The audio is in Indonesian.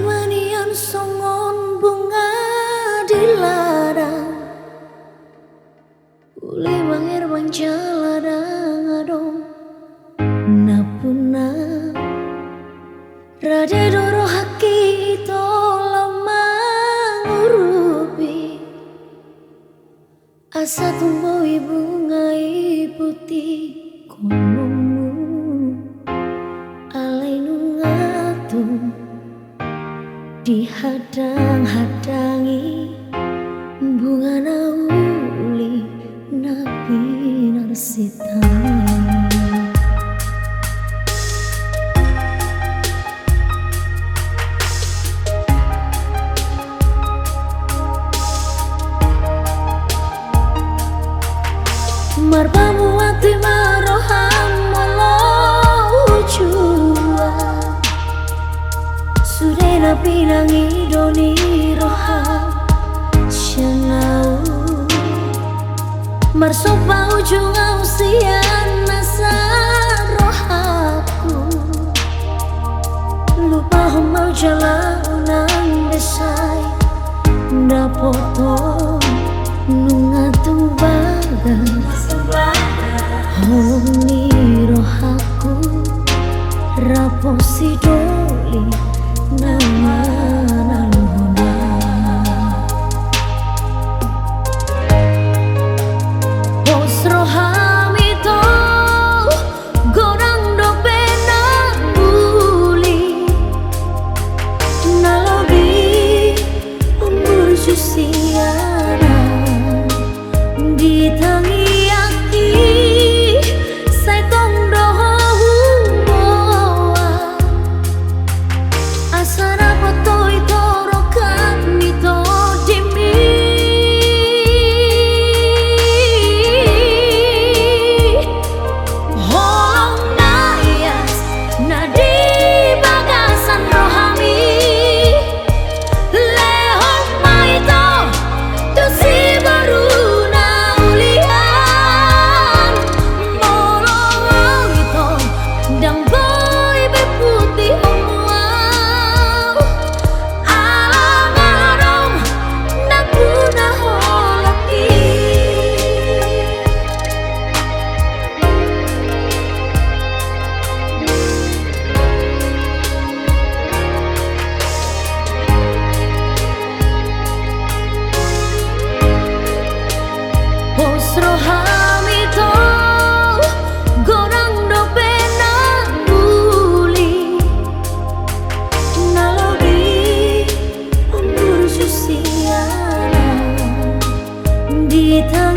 Manian songon bunga di ladang Uli mangir bang jaladang adong Napuna Rade doro haki ito lama ngurupi. Asa tumbuhi bunga putih dihadang-hadangi bunga nauli nabi narsitami. Marbamu pinangi doni roham Syanau Marsopa ujung usian nasa rohaku. Lupa homau jalan desai Dapoto nungatung bagas Honi rohaku Raposi do no, no. Thơ